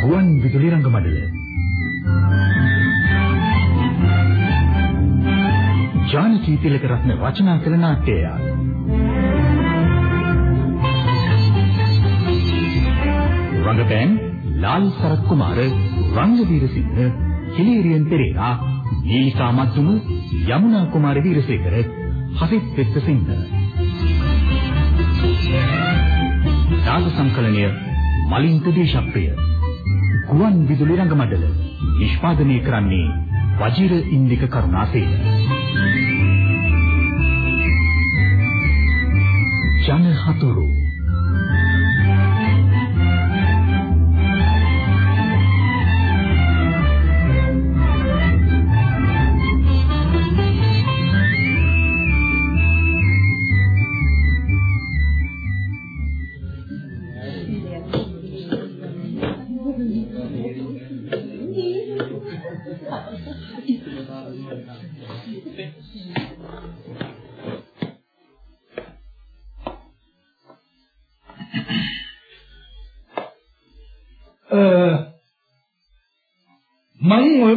ගුවන් විදුලි රංගමඩල ජානකී තිලකරත්න රචනා කළ නාට්‍යය. රංගපෑම් ලාල් සරත් කුමාර රංගවීරසිංහ හිලේරියන් පෙරේරා නීලිකා මත්තුම යමුනා කුමාර වීරසේකර හසිත් පෙත්තසිංහ නාද සංකලනය මලින්ත දේශප්‍රිය ගුවන් විදුලි රංගමඩල නිෂ්පාදනය කරන්නේ වජිර ඉන්දික කරුණාසේන ජන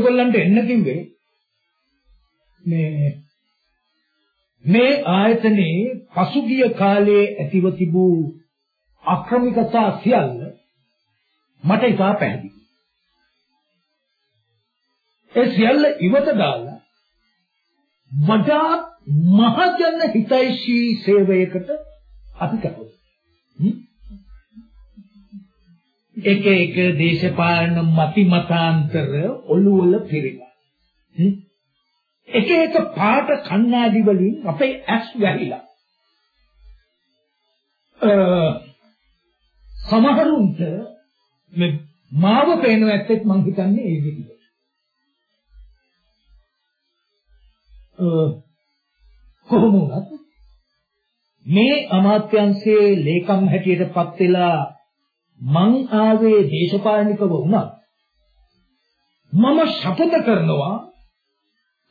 හතුරු මම ඔයගොල්ලන්ට එන්න කිව්වේ මේ මේ ආයතනයේ පසුගිය කාලයේ ඇතිව තිබූ අක්‍රමිකතා සියල්ල මට ඉතා පැහැදිලි. ඒ සියල්ල ඉවත දාලා වඩාත් මහජන හිතයිෂී සේවයකට අපි කටයුතු එක එක දේශපාලන මති මතාන්තර ඔළුවල පිළිලා. එක එක පාට කණ්ණාඩි වලින් අපේ ඇස් වැහිලා. සමහරුන්ට මේ මාව පේන ඇත්තෙත් මං හිතන්නේ ඒ විදිහට. කොහොම වුණත් මේ අමාත්‍යංශයේ ලේකම් හැටියට පත් වෙලා මං ආවේ දේශපාලනිකව වුණා මම ශපථ කරනවා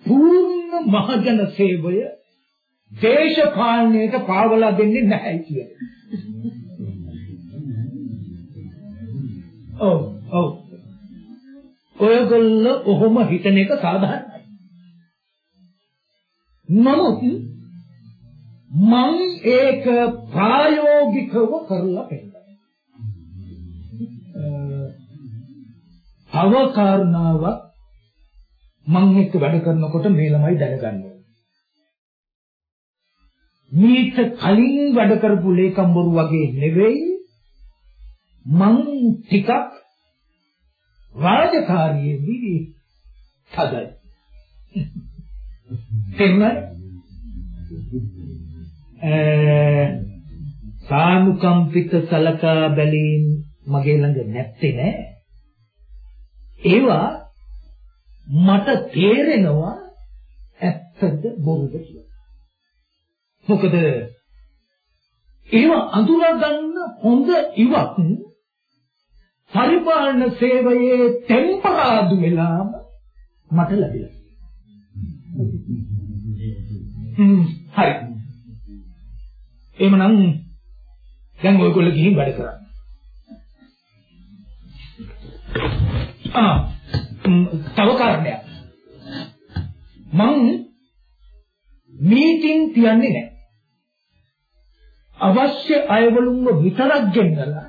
පූර්ණ මහජන සේවය දේශපාලනයට පාවලා දෙන්නේ නැහැ කියලා. ඔව් ඔව්. ඔයගොල්ලෝ ඔහොම හිතන එක සාධාරණයි. නමුත් මං ඒක ප්‍රායෝගිකව කරලා පෙන්නනවා. තව කාරණාවක් මම එක්ක වැඩ කරනකොට මේ ළමයි දැනගන්න. මීට කලින් වැඩ කරපු ලේකම්වරු වගේ නෙවෙයි මං ටිකක් රාජකාරියේදී තදයි. තේරුණාද? සානුකම්පිත සලකා බැලීම් මගේ ළඟ නැත්තේ නෑ. ඒවා මට තේරෙනවා ඇත්තද බොරුද කියලා. මොකද ඒව අඳුරගන්න හොඳ ඉවක් පරිපාලන සේවයේ ටෙම්පරාදු වෙලාම මට ලැබිලා. හ්ම් හරි. එහෙමනම් දැන් ඔයගොල්ලෝ ගිහින් වැඩ කරන්න. තව කාරණයක්. මං මීටින් තියන්නේ නැහැ. අවශ්‍ය අයවලුන්ව විතරක් ගෙන්නලා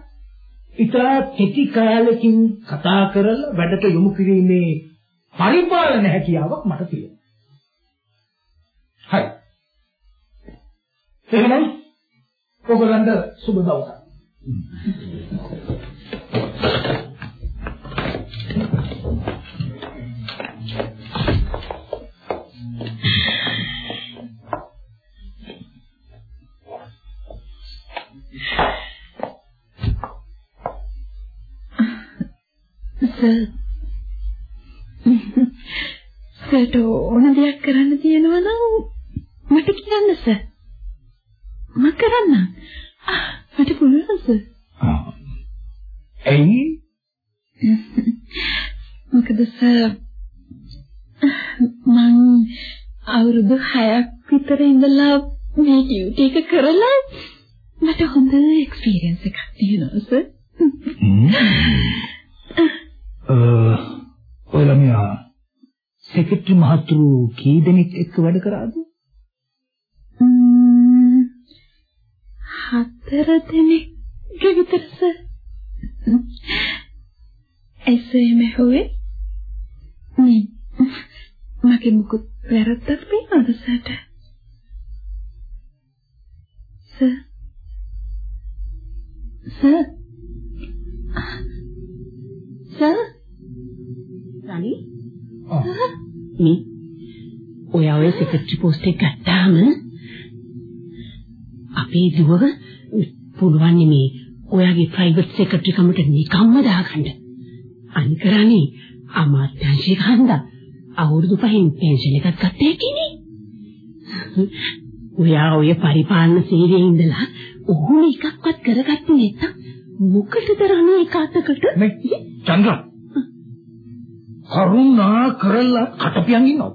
ඉතා කෙටි කාලෙකින් කතා කරලා වැඩට යොමු කිරීමේ පරිපාලන හැකියාවක් මට තියෙනවා. හරි. එහෙනම් ඔයගලන්ට සුබ දවසක්. සර් ඕන දෙයක් කරන්න තියෙනවා නම් මට කියන්න සර්. මම කරන්නම්. මට පුළුවන් සර්. ඇයි මොකද සර්? මං අවුරුදු 6ක් විතර ඉඳලා මේ ඩියුටි එක කරලා මට හොඳ එක්ස්පීරියන්ස් එකක් තියෙනවා සර්. ඔයලා මෙයා සෙක්‍රටරි මහතුරු කී දෙනෙක් එක්ක වැඩ කරාද? හතර දෙනෙක් විතර සර්. එසේම හොවේ නේ මගේ මුකුත් වැරද්දක් තියෙනවද සර්ට? සර් සර් සර් මේ ඔයා ඔය සෙක්‍රටරි පෝස්ට් එක ගත්තාම අපේ දුව පුළුවන් මේ ඔයාගේ ප්‍රයිවට් සෙක්‍රටරි කමට නිකම්ම දාගන්න. අනිකරණේ අමාත්‍යාංශේ කන්දා අවුරුදු පහෙන් පෙන්ෂන් එකක් ගත්තේ කිනේ. ඔයා ඔය පරිපාලන සේවයේ ඉඳලා ඔහුම එකක්වත් කරගත්තේ නැත්තම් මොකටද රණේ එක අතකට මේ චන්ද්‍රා කරුණා කරලා කටපියන් ඉන්නවා.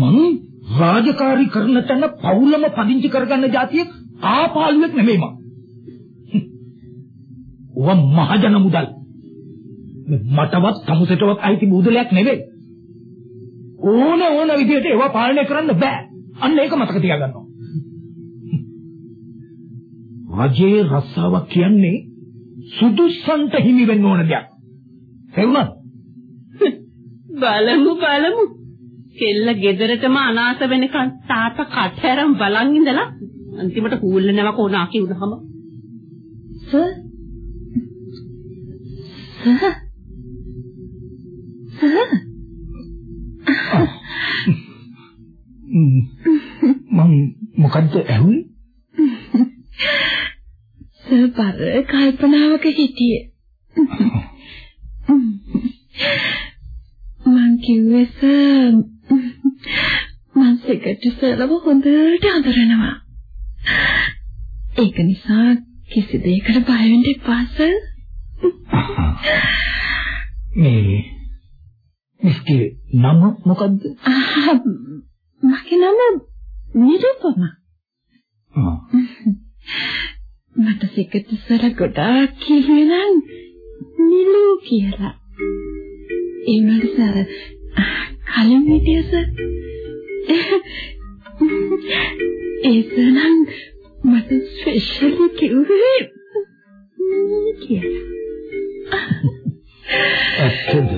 මං රාජකාරී කරන තැන පවුලම පදිංචි කරගන්න જાතිය ආපාලුවෙක් නෙමෙයි මං. ඔව මහජන මුදල්. මටවත් සමුසෙටවත් අයිති බුදලයක් නෙවෙයි. ඕන ඕන විදිහට ඒවා පාලනය කරන්න බෑ. අන්න ඒක මතක තියාගන්න ඕන. රජයේ රස්සාවක් කියන්නේ සුදුස්සන්ට හිමි වෙන්න ඕන දෙයක්. තේරුණාද? බලමු බලමු. කෙල්ල ගෙදරටම අනාථ වෙනකන් තාත්තා කටහැරම් බලන් ඉඳලා අන්තිමට කූල්ල නැවක උනාකි උනහම සර් සර් සර් මම මොකද්ද ඇහුවේ? සර් බර කල්පනාවක හිටියේ. මං කිව්වේ සර් මං සෙක්‍රටරි සර්ව හොඳට අඳුරනවා. ඒක නිසා කිසි දෙයකට බය වෙන්න එපා සර්. මේ මිස්ගේ නම මොකද්ද? මගේ නම නිරුපම. මට සෙක්‍රටරි සර් ගොඩාක් කිව්වේ නම් නිලු කියලා. ඒ වුණාට සර් කලින් හිටිය සර් ඒ සර් නම් මට ස්පෙෂලි කිව්වේ. නිලු කියලා. ඇත්තද?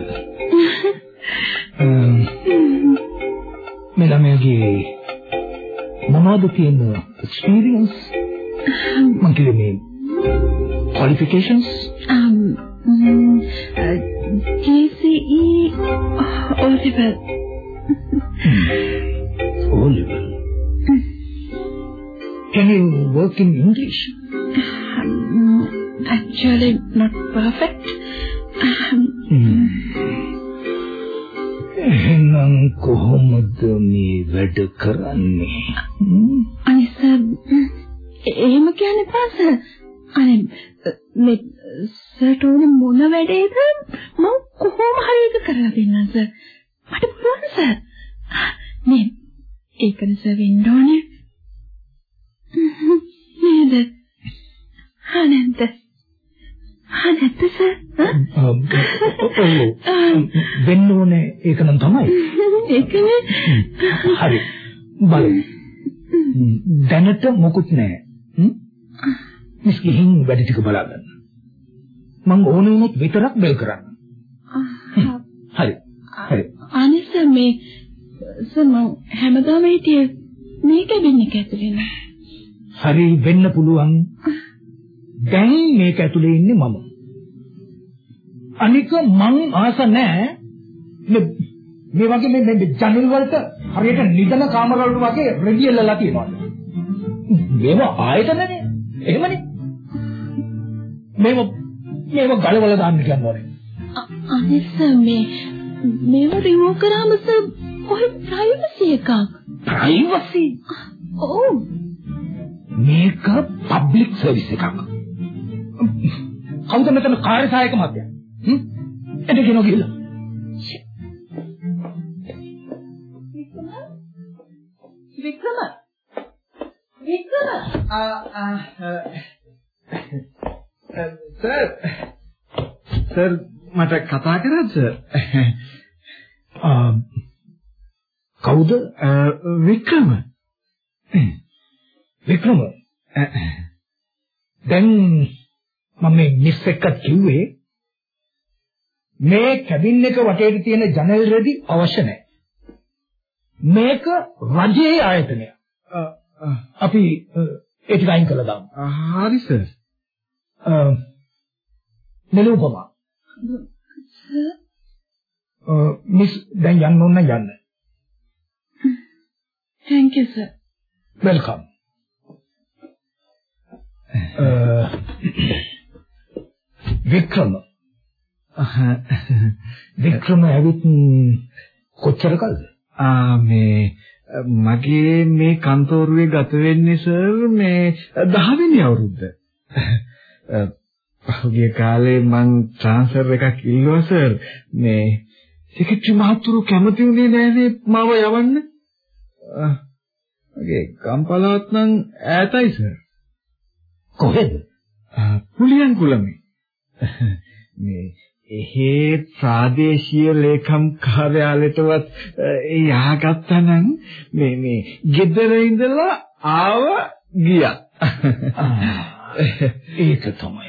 මේ ළමයාගේ මොනවද තියෙන එක්ස්පීරියන්ස් මං කියන්නේ qualifications? Um, O level. O level can you work in English Um, actually, not perfect. Um, එහෙනම් කොහොමද මේ වැඩ කරන්නේ? අනේ සර් එහෙම කියන්න එපා සර්. අනේ මේ සර්ට ඕනේ මොන වැඩේද මම කොහොම හරි ඒක කරලා දෙන්නම් සර්. මට පුළුවන් සර්. නේ ඒකන සර් වෙන්න ඕනේ. නේද? හනන්ත. හනන්ත සර්. ඔව් වෙන්න ඕනේ ඒක නම් තමයි ඒකනේ. හරි බලමු දැනට මොකුත් නැහැ හ්ම්? මිස් ගිහින් වැඩ ටික බලා ගන්න මම ඕන වුණොත් විතරක් බෙල් කරන්න හරි හරි අනේ සර් මේ සර් මම හැමදාම හිටියේ මේ කැබින් එක ඇතුලේ නෑ. හරි වෙන්න පුළුවන්. දැන් මේක ඇතුලේ ඉන්නේ මම. අනික මං ආස නැහැ මේ මේ වගේ මේ මේ ජනල් වලට හරියට නිදන කාමර වලට වගේ රෙඩි එල්ලලා තියෙනවා. මේව ආයතනනේ. එහෙමනේ. මේව මේව ගලවල දාන්න කියන්නේ අ- අනේ සර් මේ මේව රිමූව් කරාම සර් කොහෙ ප්‍රයිවසි එකක්. ප්‍රයිවසි ඔව්. මේක පබ්ලික් සර්විස් එකක්. කවුද මෙතන කාර්ය සහායක මැදයා හ්ම්? එද කියනවා කියලා වික්‍රම? වික්‍රම? සර් සර් මට කතා කරන්න සර් කවුද වික්‍රම වික්‍රම දැන් මම මේ මිස් එක්ක කිව්වේ මේ කැබින් එක වටේට තියෙන ජනල් රෙදි අවශ්‍ය නැහැ. මේක රජයේ ආයතනයක්. අපි ඒ ටික අයින් කළා දාමු. හරි සර් මෙලොවපමා. මිස් දැන් යන්න ඕන නම් යන්න. thank you sir welcome. Vikrama Vikrama ඇවිත් කොච්චර කල්ද? ආ මේ මගේ මේ කන්තෝරුවේ ගත වෙන්නේ සර් මේ 10 වෙනි අවුරුද්ද. පහුගිය කාලේ මං ට්‍රාන්ස්ෆර් එකක් ඉල්ලුවා සර්. මේ සෙක්‍රටරි මහතුරු කැමති වුණේ නෑනේ මාව යවන්න. මගේ ගම්පලාත් නම් ඈතයි සර්. කොහෙද? පුලියන් කුලමේ. මේ එහෙ ප්‍රාදේශීය ලේකම් කාර්යාලයටවත් යහගත්තා නම් මේ මේ ගෙදර ඉඳලා ආව ගියා. ඒක තමයි.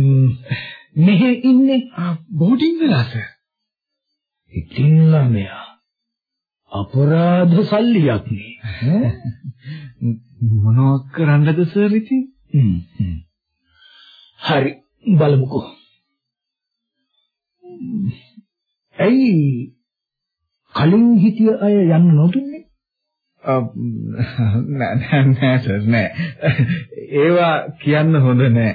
මෙහෙ ඉන්නේ බෝඩින් වෙලා සර්. ඉතින් ළමයා අපරාධ සල්ලියක් නේ. මොනවක් කරන්නද සර් ඉතින්? හරි බලමුකෝ. ඇයි කලින් හිටිය අය යන්න නොදුන්නේ? නෑ නෑ නෑ සර් නෑ. ඒවා කියන්න හොඳ නෑ.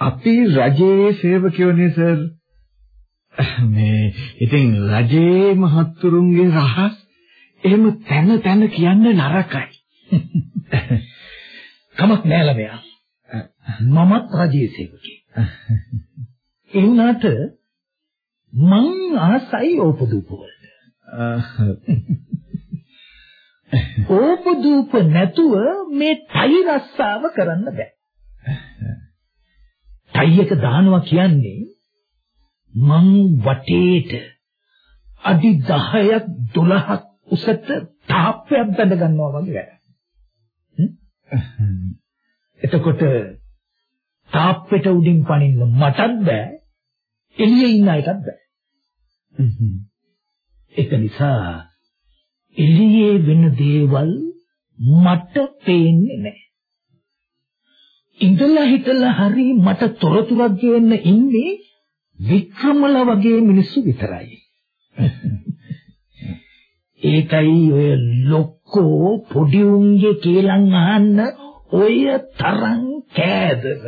අපි රජයේ සේවකයෝනේ සර්. මේ ඉතින් රජයේ මහත්තුරුන්ගේ රහස් එහෙම තැන තැන කියන්න නරකයි. කමක් නෑ ළමයා. මමත් රජයේ සේවකයෙක්. ඒ වුණාට මං ආසයි ඕපදූප වලට. ඕපදූප නැතුව මේ ටයි රස්සාව කරන්න බෑ. ටයි එක දානවා කියන්නේ මං වටේට අඩි 10ක් 12ක් උසට තාප්පයක් බඳ ගන්නවා වගේ වැඩ. එතකොට තාප්පෙට උඩින් පනින්න මටත් බෑ එළියේ ඉන්න අයටත් බෑ. ඒක නිසා එළියේ වෙන දේවල් මට පේන්නේ නැහැ. ඉඳලා හිටලා හරි මට තොරතුරක් ගේන්න ඉන්නේ වික්‍රමල වගේ මිනිස්සු විතරයි. ඒකයි ඔය ලොක්කෝ පොඩි උන්ගේ කේලම් අහන්න ඔය තරම් කෑදර.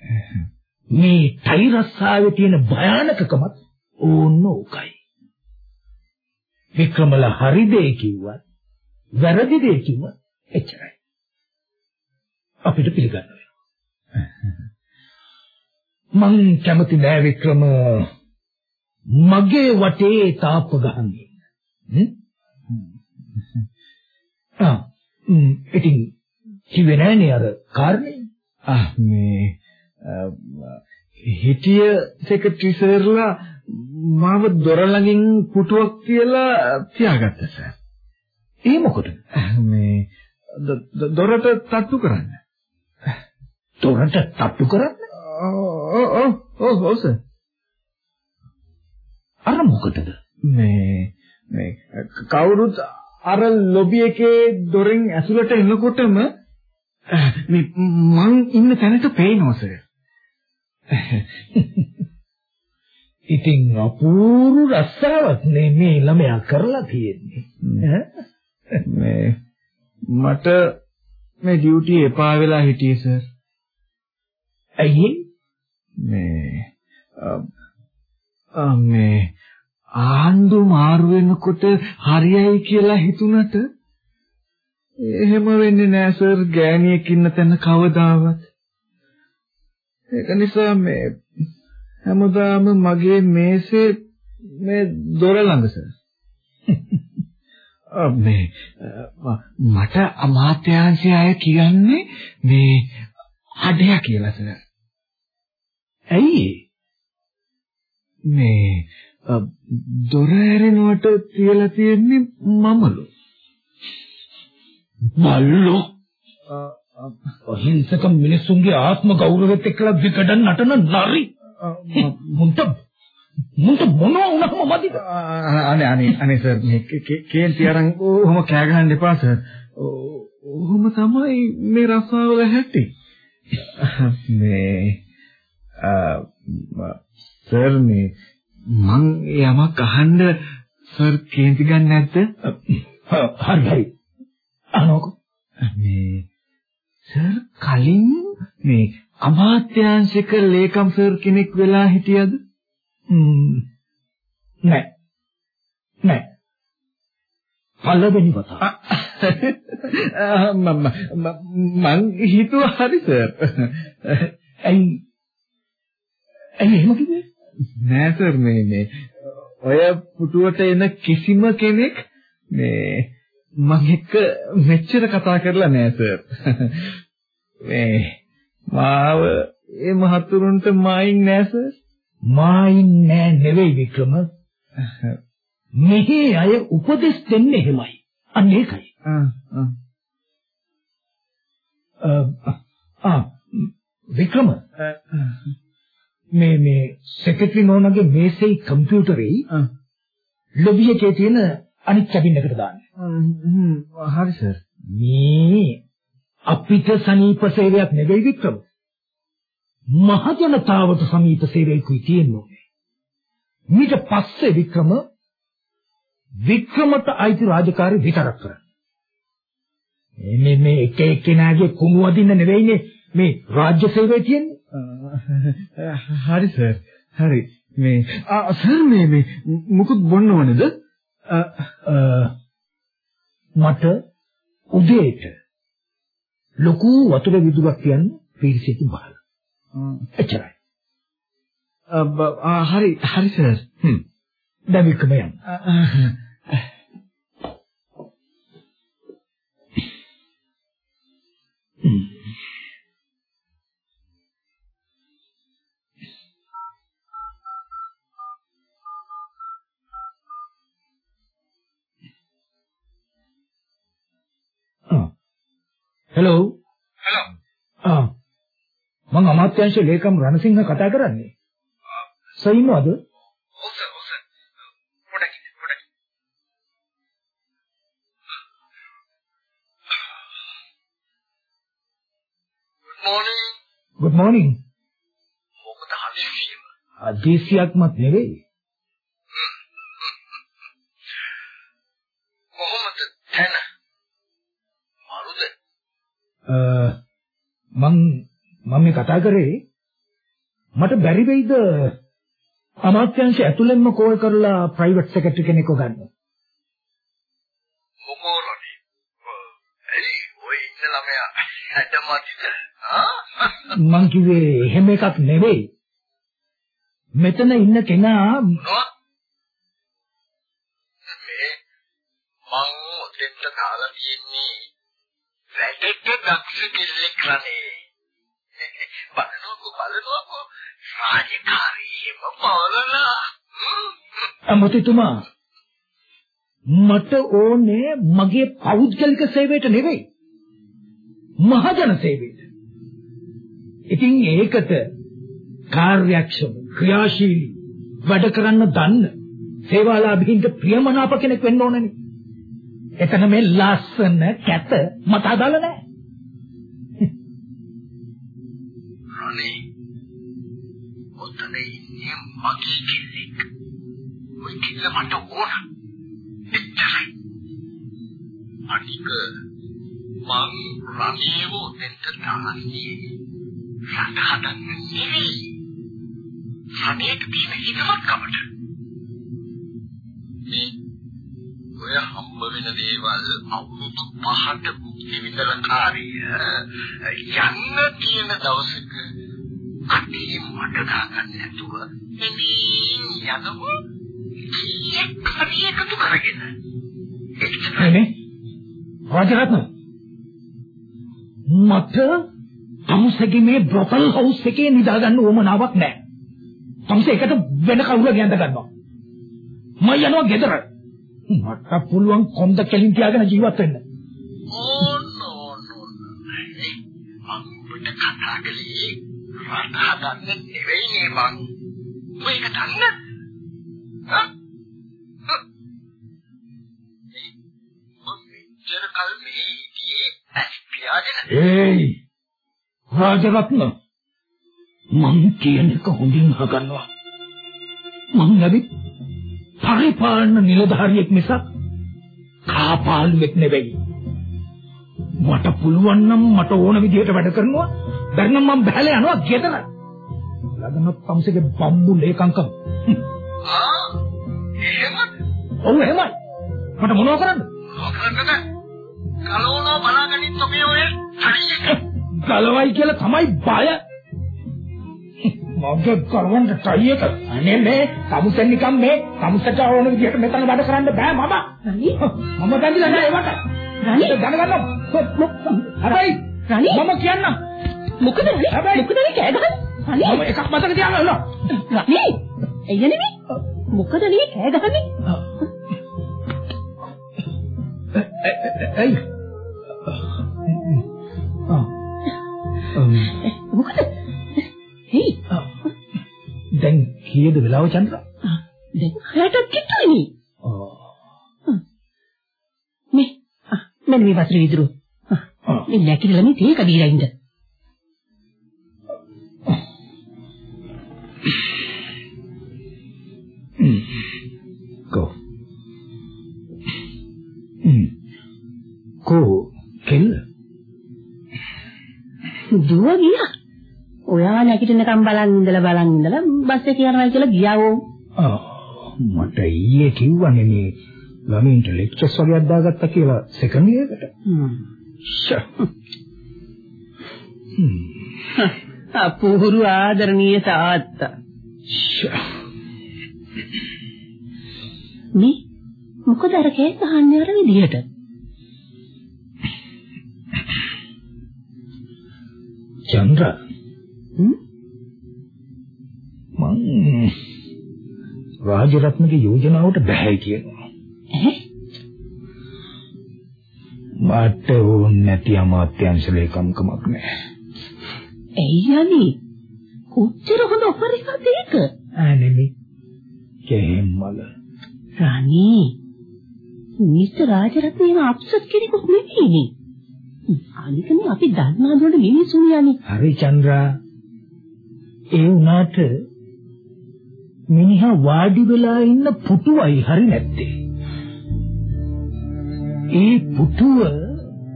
මේ ටයි රස්සාවේ තියෙන භයානකකමත් ඕන්න ඕකයි. වික්‍රමල හරි දේ කිව්වත් වැරදි දේ කිව්වත් එච්චරයි. අපිට පිළිගන්න වෙනවා. මං කැමති නෑ වික්‍රම මගේ වටේ තාප්ප ගහන්නේ. ආ ඉතින් කිව්වේ නෑනේ අර කාරණේ. ආ මේ හිටිය සෙක්‍රටරි සර්ලා මාව දොර ළඟින් පුටුවක් තියලා තියාගත්තා සර්. ඒ මොකද? මේ දොරට තට්ටු කරන්න. දොරට තට්ටු කරන්න? ඔව් ඔව් ඔව් ඔව් සර්. අර මොකටද? මේ මේ කවුරුත් අර ලොබි එකේ දොරෙන් ඇතුළට එනකොටම මේ මං ඉන්න තැනට පේනවා සර්. ඉතින් අපූර්ව රස්සාවක් නේ මේ ළමයා කරලා තියෙන්නේ. මේ මට මේ ඩියුටි එපා වෙලා හිටියේ සර්. ඇයි මේ මේ ආණ්ඩු මාරු වෙනකොට හරියයි කියලා හිතුණට එහෙම වෙන්නේ නෑ සර් ගෑණියෙක් ඉන්න තැන කවදාවත්. ඒක නිසා මේ හැමදාම මගේ මේසේ මේ දොර ළඟ සර්. මේ අ, මට අමාත්‍යාංශය අය කියන්නේ මේ අඩය කියලා සර්. ඇයි මේ දොර ඇරෙනවට කියලා තියෙන්නේ මමලු. අ, අහිංසක මිනිසුන්ගේ ආත්ම ගෞරවෙත් එක්කලා විකඩන් නටන නරි මුන්ට මුන්ට මොනවා වුණාම මදිද අනේ අනේ අනේ සර් මේ කේන්ති අරන් ඔහොම කෑ ගහන්න එපා සර්. ඔහොම තමයි මේ රස්සාවල හැටි. ම- සර් මේ මං යමක් අහන්න සර් කේන්ති ගන්න නැද්ද? හරි අනෝක මේ සර් කලින් මේ අමාත්‍යාංශික ලේකම් සර් කෙනෙක් වෙලා හිටියද? නෑ නෑ පළවෙනි වතාව මම මං හිතුවා හරි සර්. ඇයි ඇයි එහෙම කිව්වේ? නෑ සර් මේ මේ ඔය පුටුවට එන කිසිම කෙනෙක් මේ මං එක්ක මෙච්චර කතා කරලා නෑ සර්. මේ මාව ඒ මහතුරුන්ට මායින් නෑ සර්. මායින් නෑ නෙවෙයි වික්‍රම. මෙහි අය උපදෙස් දෙන්නේ එහෙමයි. අන්න ඒකයි. ආ ආ. වික්‍රම මේ මේ සෙක්‍රටරි නෝනගේ මේසෙයි කම්පියුටරේ ලොබි එකේ තියෙන අනිත් කැබින් එකට දාන්න. හරි සර්. මේ අපිට සනීප සේවයක් නෙවෙයි වික්‍රම. මහජනතාවට සමීප සේවයකුයි තියෙන්නේ. ඊට පස්සේ වික්‍රම වික්‍රමට අයිති රාජකාරී විතරක් කරන්න. මේ මේ එක එක්කෙනාගේ කුණු අදින්න නෙවෙයිනේ මේ රාජ්‍ය සේවය තියෙන්නේ. හරි සර්. හරි. මේ ආ සර් මේ මේ මුකුත් බොන්න ඕනේද? මට උදේට ලොකු වතුර විදුරක් තියන්න පිරිසිදු බහලා. එච්චරයි. හරි හරි සර්. හ්ම්. දැන් වික්‍රම යන්න. හෙලෝ හලෝ ආ මම අමාත්‍යාංශ ලේකම් රණසිංහ කතා කරන්නේ. සර් ඉන්නවද ඔව් සර් ඔව් සර් පොඩක් පොඩක් good morning. good morning මොකද හදිසියෙම අදේශියක්මත් නෙවෙයි මං මම මේ කතා කරේ මට බැරි වෙයිද අමාත්‍යාංශ ඇතුළෙන්ම කෝල් කරලා ප්‍රයිවට් සෙක්‍රටරි කෙනෙක්ව ගන්න. මොකෝරනේ එයි ඔය ඉන්න ළමයා? හැඩමදිද ආ? මං කිව්වේ එහෙම එකක් නෙවෙයි. මෙතන ඉන්න කෙනා මොනවා? මේ මං ඔතෙන්ට දාලා තියෙන්නේ වැඩට දක්ෂ කෙල්ලෙක් රනේ බලනකො බලනකො රාජකාරියම පාලනා අමතිතුමා මට ඕනේ මගේ පෞද්ගලික සේවයට නෙවෙයි. මහජන සේවයට. ඉතින් ඒකට කාර්යක්ෂම ක්‍රියාශීලී වැඩ කරන්න දන්න සේවාලාභීන්ට ප්‍රියමනාප කෙනෙක් වෙන්න ඕනනේ. එතන මේ ලස්සන කැත මට අදාළ නැහැ. මගේ කෙල්ලෙක් ඔය කෙල්ල මට ඕන. එච්චරයි අනික මං රණේව ඔතෙන්ට දාන්නේ රට හදන්න නෙවෙයි. රණේට තියෙන හිතවත්කමට මේ ඔය හම්බ වෙන දේවල් අවුරුදු පහට මුක්ති විඳලා කාර්ය යන්න තියෙන දවසක අටේ මඩ ගන්න නැතුව එමින් යනව කීයක් හරි එකතු කරගෙන නේ රාජරත්න මට තමුසේගේ මේ බ්‍රොතල් හවුස් එකේ නිදා ගන්න ඕමනාවක් නැහැ. තමුසේ එකට වෙන කවුරුහරි ඇඳ ගන්නවා. මම යනවා ගෙදර. මට පුළුවන් කොන්ද කෙලින් තියාගෙන ජීවත් වෙන්න. ඕන ඕන ඕන. මම ඔබට කතා කළේ රට හදන්න නෙවෙයි නේ මං. මේක දන්න? හා? මම මෙච්චර කල් මේ හිටියේ ඇස් පියාගෙන ඒයි රාජරත්න මං කියන එක හොඳින් අහගන්නවා. මං ඇවිත් පරිපාලන නිලධාරියෙක් මිසක් කාපාලුවෙක් නෙවෙයි. මට පුළුවන් නම් මට ඕන විදිහට වැඩ කරනවා. බැරි නම් මම බහැලා යනවා ගෙදර. ලගන පම්සගේ බම්බු ලේකංකම්. ආ එහෙමද? ඔව් එහෙමයි. මට මොනව කරන්නද? මොකක්ද? කලෝනෝ බලාගනින් ඔබේ ඔය ගලවයි කියලා තමයි බය. මගේ කරවන්න ටයි එක. අනේ මේ කමුසෙන් නිකන් මේ කමුසට ඕන විදිහට මෙතන වැඩ කරන්න බෑ මම. මම බැඳිලා නෑ ඒවට. රණි හැබැයි රණි මම කියන්නම්. මොකද රණි හැබැයි- මොකද රණි කෑ ගහන්නේ? රණි මම එකක් මතක තියාගන්න ඕන. රණි එය නෙමෙයි. මොකද නේ කෑ ගහන්නේ. අම්, මොකද? හේ දැන් කීයද වෙලාව චන්ද්‍ර? දැන් හයටත් කිට්ටුනේ මේ වතුර විදුරු. මේ නැකිලා මේ තේ කඩීලා ඉන්න. Hmm. Go. කෙල්ල. දුව ගියා ඔයා නැගිටිනකම් බලන් ඉඳලා බලන් ඉඳලා බස් එකේ යනවා කියලා ගියා ඕ ආ මට ඊයේ කිව්වනේ මේ ළමින්ට ලෙක්චර්ස් වගේ අද්දාගත්තා කියලා සෙකන්ඩ් එකට. අපුහුරු ආදරණීය තාත්තා. මේ මොකද අර කෑ ගහන්නේ අර විදිහට? චන්ද්‍ර? මං රාජරත්නගේ යෝජනාවට බැහැ කියනවා. මට ඕන නැති අමාත්‍යංශ ලේකම්කමක් නෑ. ඇයි යන්නේ කොච්චර හොඳ එකක්ද ඒක ආනෙමි. කෙහෙම්මල. රාණී මිස්ටර් රාජරත්නේම අප්සෙට් කෙනෙකුත් නෙවෙයිනේ අනික මේ අපි දන්නා දුන්න මිනිසුන් යන්නේ හරි චන්ද්‍රා. ඒ වුණාට මිනිහා වාඩි වෙලා ඉන්න පුටුවයි හරි නැත්තේ. ඒ පුටුව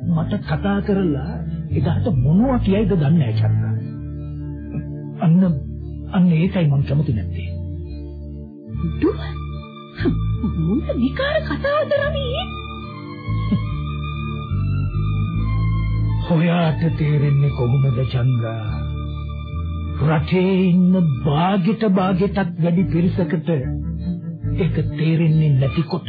මට කතා කරලා එදාට මොනවා කියයිද දන්නේ නැහැ. අන්න අන්න ඒකයි මම කැමති නැත්තේ. දුව මොන විකාර කතාවද රාණී හොයාට තේරෙන්නේ කොහොමද චන්ද්‍රා? රටේ ඉන්න භාගෙට භාගෙටත් වැඩි පිරිසකට ඒක තේරෙන්නේ නැතිකොට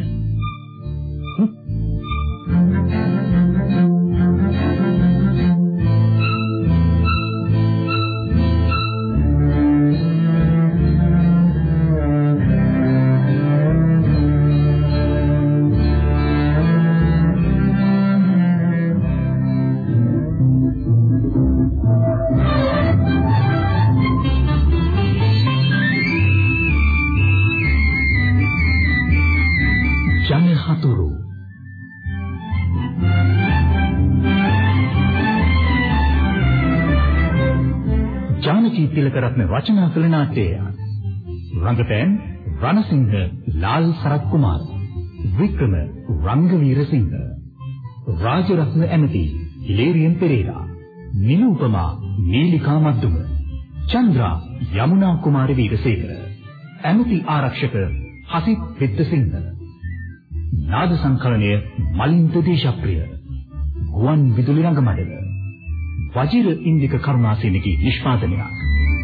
ජානකී තිලකරත්න රචනා කළ ናට්‍යය රංගපෑම් රණසිංහ ලාල් සරත් කුමාර. වික්‍රම රංගවීරසිංහ රාජරත්න ඇමති හිලේරියන් පෙරේරා. නිලූපමා නීලිකා මද්දුම. චන්ද්‍රා යමුනා කුමාර වීරසේකර. ඇමති ආරක්ෂක හසිත් පෙද්දසිංහ නාද සංකලනය මලින්ත දේශප්‍රිය ගුවන් විදුලි රංග මඩල වජිර ඉන්දික කරුණාසේනගේ නිෂ්පාදනයක්.